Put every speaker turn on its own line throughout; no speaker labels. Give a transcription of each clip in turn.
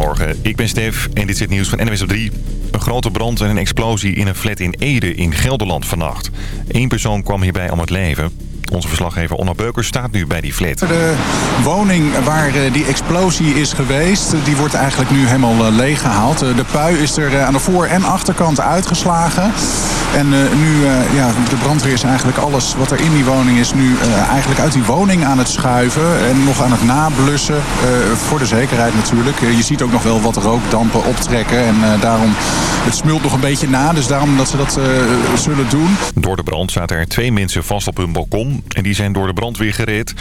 Goedemorgen, ik ben Stef en dit is het nieuws van NWS op 3. Een grote brand en een explosie in een flat in Ede in Gelderland vannacht. Eén persoon kwam hierbij om het leven. Onze verslaggever Onna Beuker staat nu bij die flat.
De woning waar eh, die explosie is geweest, die wordt eigenlijk nu helemaal eh, leeggehaald. De pui is er aan de voor- en achterkant uitgeslagen. En nu, ja, de brandweer is eigenlijk alles wat er in die woning is nu eigenlijk uit die woning aan het schuiven. En nog aan het nablussen, voor de zekerheid natuurlijk. Je ziet ook nog wel wat rookdampen optrekken. En daarom, het smult nog een beetje na, dus daarom dat ze dat zullen doen.
Door de brand zaten er twee mensen vast op hun balkon. En die zijn door de brandweer gered.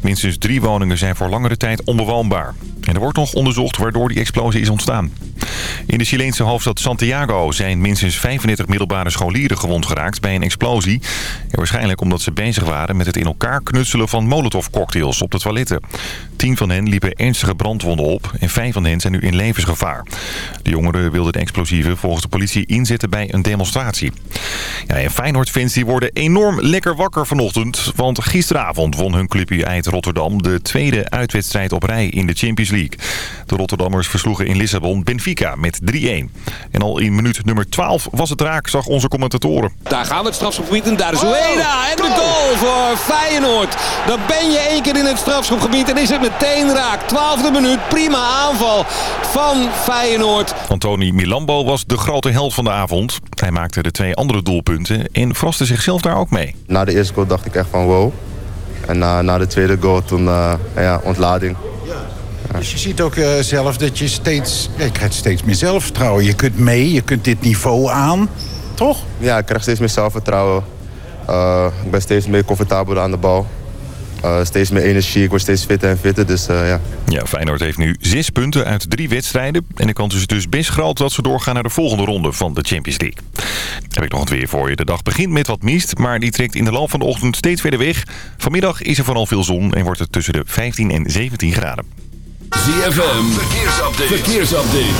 Minstens drie woningen zijn voor langere tijd onbewoonbaar. En er wordt nog onderzocht waardoor die explosie is ontstaan. In de Chileense hoofdstad Santiago zijn minstens 35 middelbare scholieren gewond geraakt bij een explosie. Waarschijnlijk omdat ze bezig waren met het in elkaar knutselen van molotovcocktails op de toiletten. Tien van hen liepen ernstige brandwonden op en vijf van hen zijn nu in levensgevaar. De jongeren wilden de explosieven volgens de politie inzetten bij een demonstratie. Ja, en Feyenoord-fans die worden enorm lekker wakker vanochtend. Want gisteravond won hun clubje uit Rotterdam de tweede uitwedstrijd op rij in de Champions League. De Rotterdammers versloegen in Lissabon Benfica met 3-1. En al in minuut nummer 12 was het raak, zag onze commentatoren.
Daar gaan we het strafschopgebied en daar is Ueda. En de goal voor Feyenoord. Dan ben je één keer in het strafschopgebied en is het meteen raak. 12e minuut, prima aanval van Feyenoord.
Antoni Milambo was de grote held van de avond. Hij maakte de twee andere doelpunten en verraste zichzelf daar ook mee.
Na de eerste goal dacht ik echt van wow. En na, na de tweede goal toen uh, ja, ontlading.
Dus je ziet ook uh, zelf dat je steeds... Ja, je krijgt steeds meer zelfvertrouwen. Je kunt mee, je kunt dit niveau aan. Toch?
Ja, ik krijg steeds meer zelfvertrouwen. Uh, ik ben steeds meer comfortabel aan de bal. Uh, steeds meer energie, ik word steeds fitter en fitter, dus ja.
Ja, Feyenoord heeft nu zes punten uit drie wedstrijden. En de kans is dus best groot dat ze doorgaan naar de volgende ronde van de Champions League. Heb ik nog het weer voor je. De dag begint met wat mist, maar die trekt in de loop van de ochtend steeds verder weg. Vanmiddag is er vooral veel zon en wordt het tussen de 15 en 17 graden.
ZFM, verkeersupdate. verkeersupdate.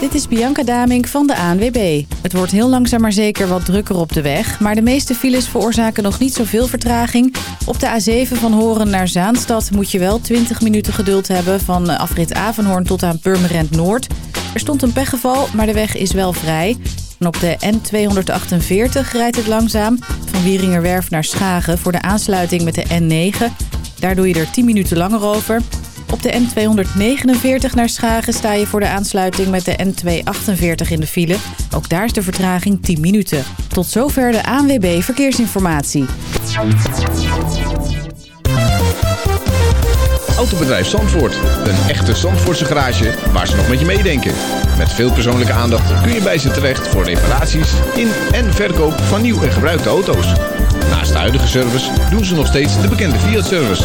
Dit is Bianca Damink van de ANWB. Het wordt heel langzaam maar zeker wat drukker op de weg. Maar de meeste files veroorzaken nog niet zoveel vertraging. Op de A7 van Horen naar Zaanstad moet je wel 20 minuten geduld hebben... van afrit Avenhoorn tot aan Purmerend Noord. Er stond een pechgeval, maar de weg is wel vrij. En op de N248 rijdt het langzaam. Van Wieringerwerf naar Schagen voor de aansluiting met de N9. Daar doe je er 10 minuten langer over... Op de N249 naar Schagen sta je voor de aansluiting met de N248 in de file. Ook daar is de vertraging 10 minuten. Tot zover de ANWB Verkeersinformatie.
Autobedrijf Zandvoort. Een echte Zandvoortse garage waar ze nog met je meedenken. Met veel persoonlijke aandacht kun je bij ze terecht voor reparaties in en verkoop van nieuw en gebruikte auto's. Naast de huidige service doen ze nog steeds de bekende Fiat-service.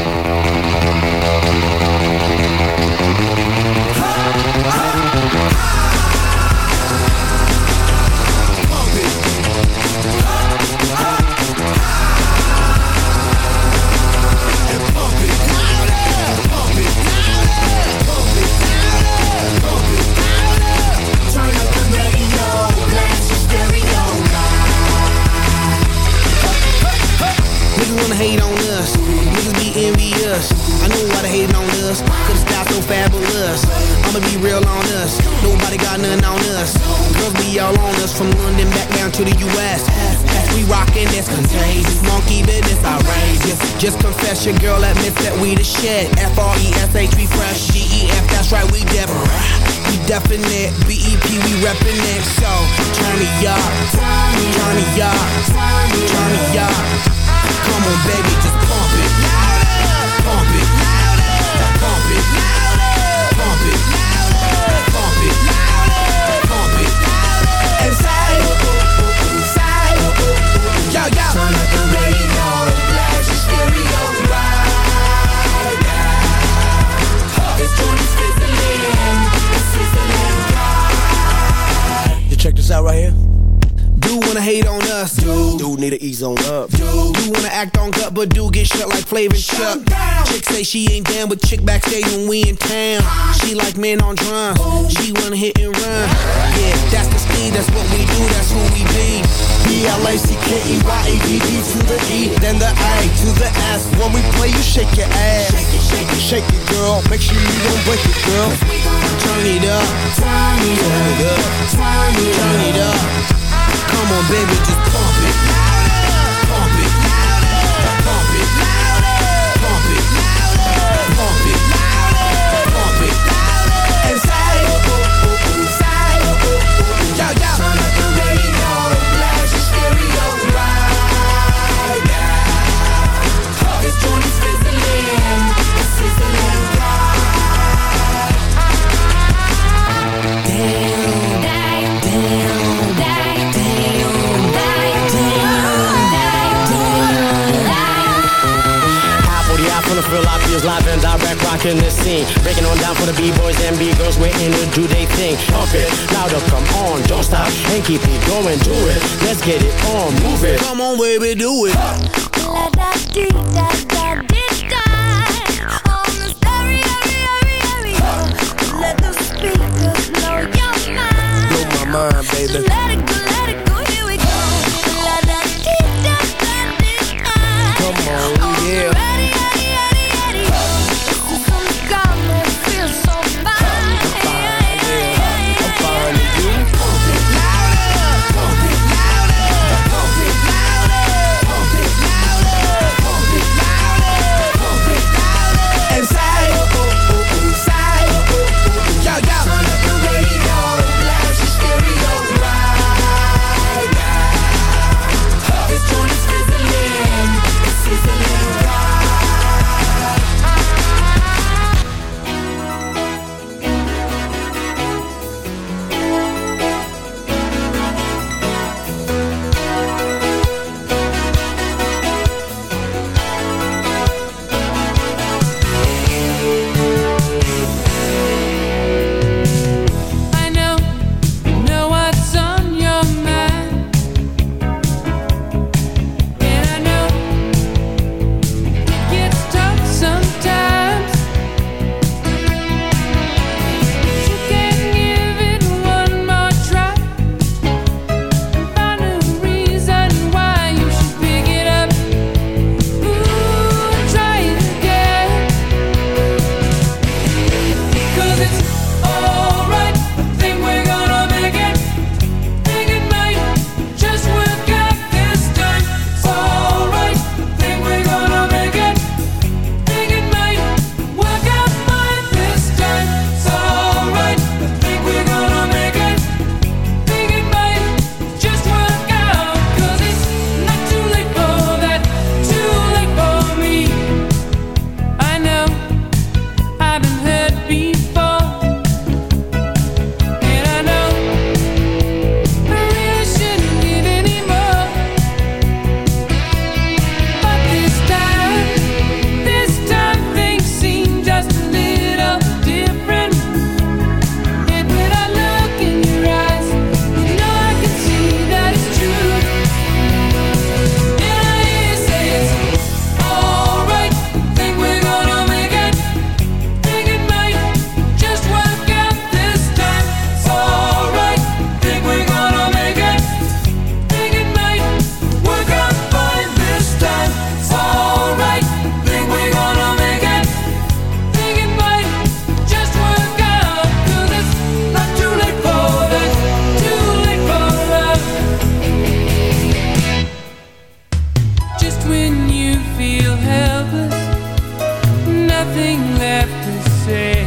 nothing left to say.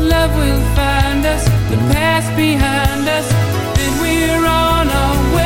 Love will find us, the past behind us, then
we're on
our way.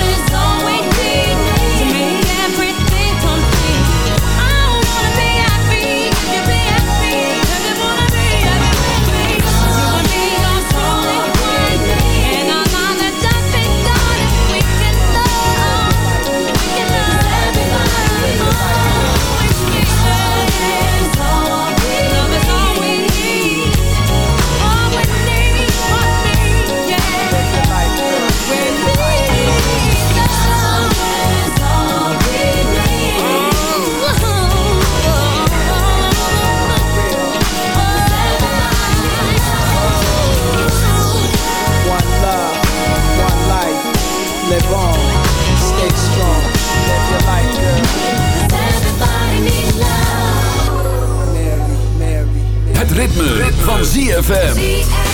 ZFM.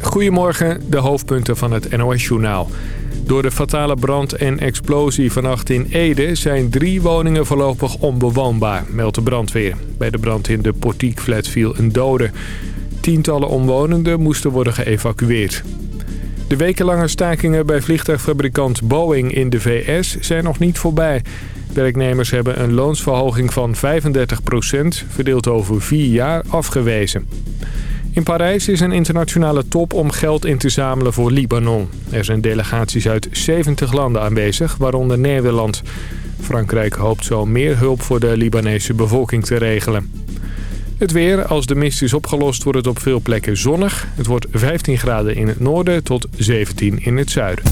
Goedemorgen, de hoofdpunten van het NOS-journaal. Door de fatale brand en explosie vannacht in Ede zijn drie woningen voorlopig onbewoonbaar, meldt de brandweer. Bij de brand in de portiekflat viel een dode. Tientallen omwonenden moesten worden geëvacueerd. De wekenlange stakingen bij vliegtuigfabrikant Boeing in de VS zijn nog niet voorbij. Werknemers hebben een loonsverhoging van 35%, verdeeld over vier jaar, afgewezen. In Parijs is een internationale top om geld in te zamelen voor Libanon. Er zijn delegaties uit 70 landen aanwezig, waaronder Nederland. Frankrijk hoopt zo meer hulp voor de Libanese bevolking te regelen. Het weer, als de mist is opgelost, wordt het op veel plekken zonnig. Het wordt 15 graden in het noorden tot 17 in het zuiden.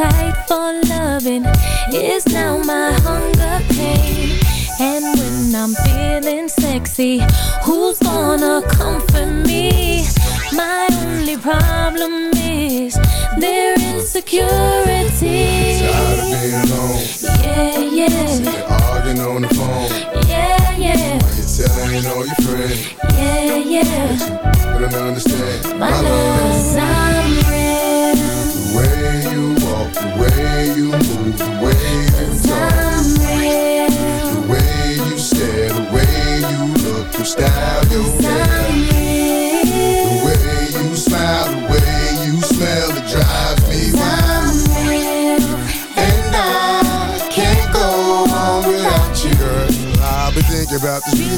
Appetite for loving is now my hunger pain. And when I'm feeling sexy, who's gonna comfort me? My only problem is their insecurity.
Tired of being alone.
Yeah, yeah,
You're arguing on the phone.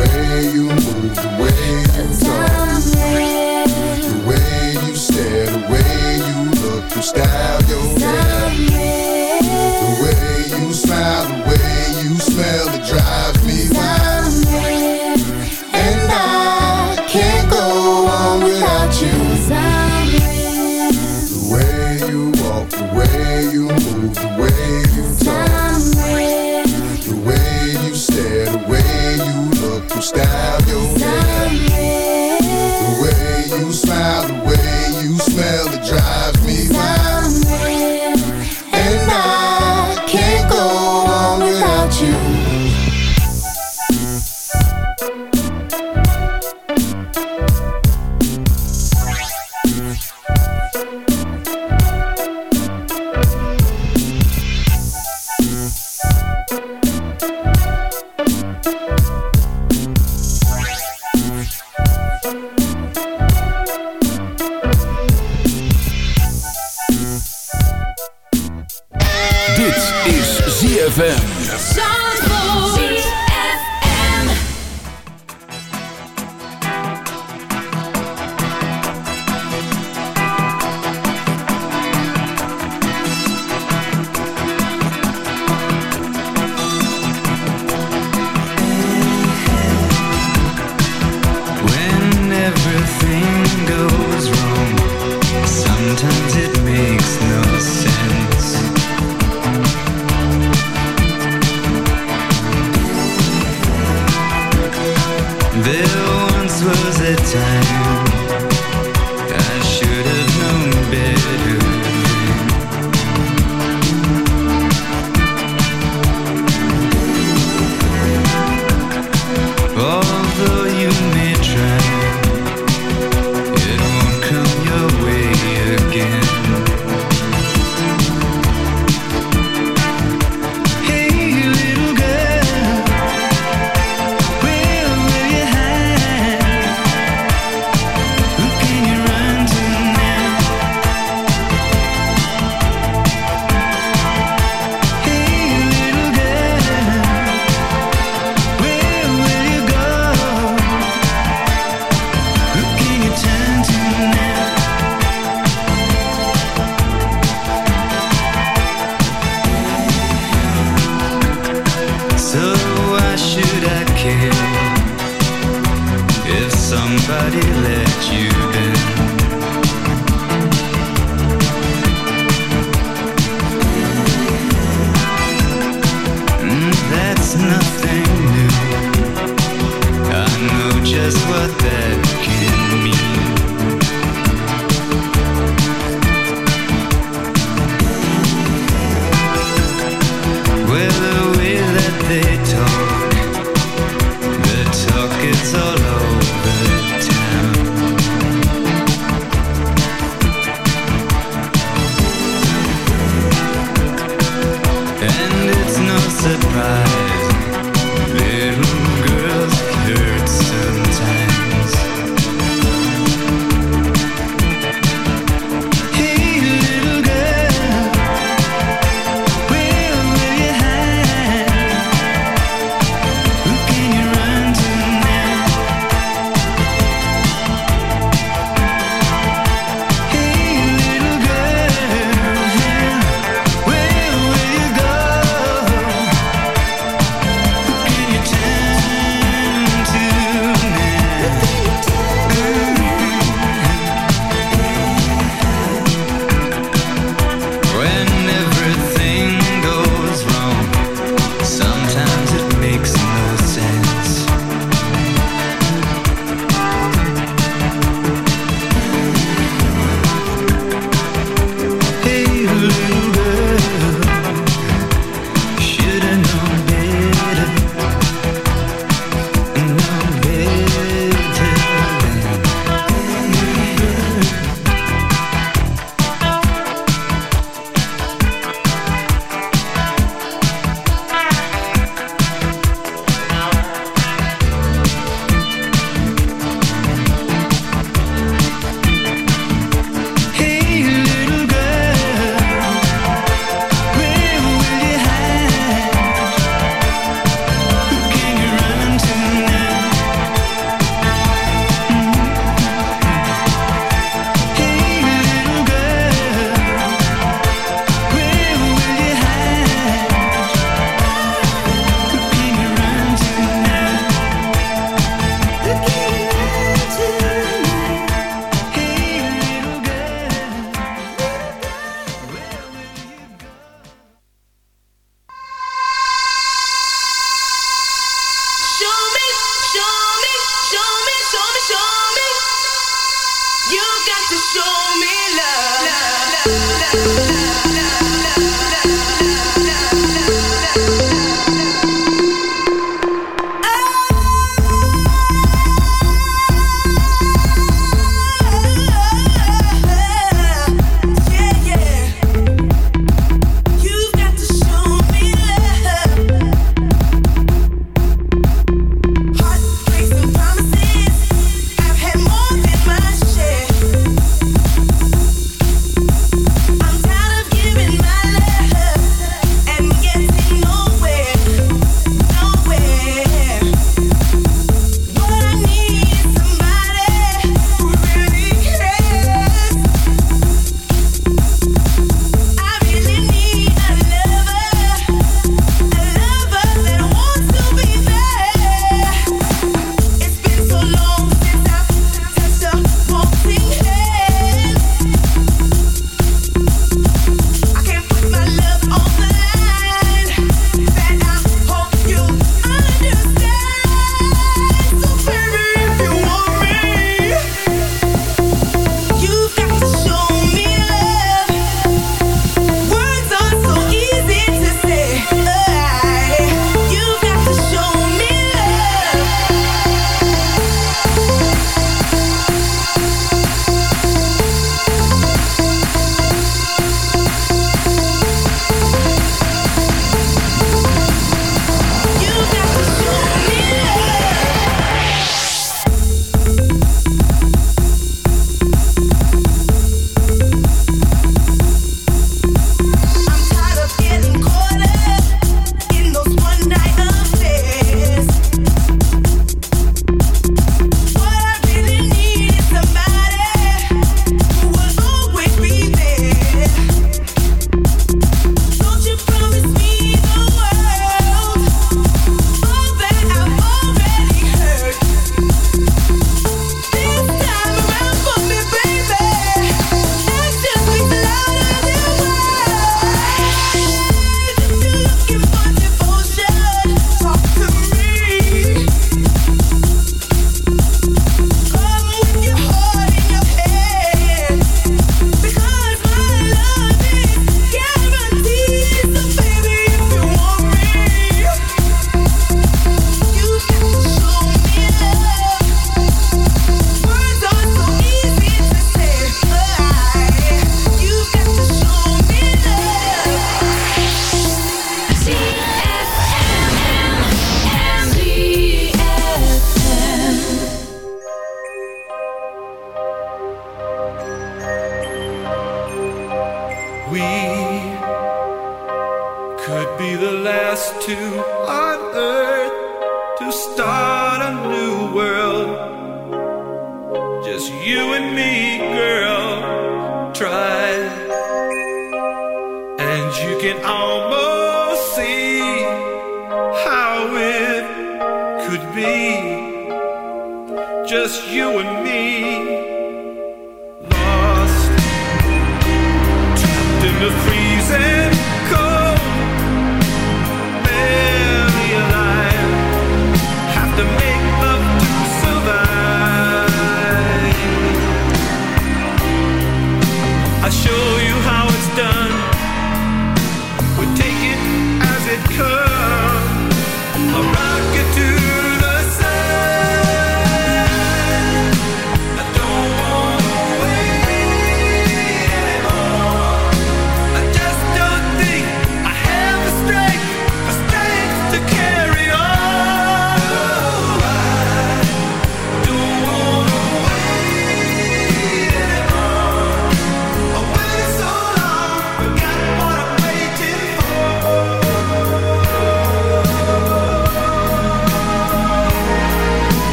Way you move, the way you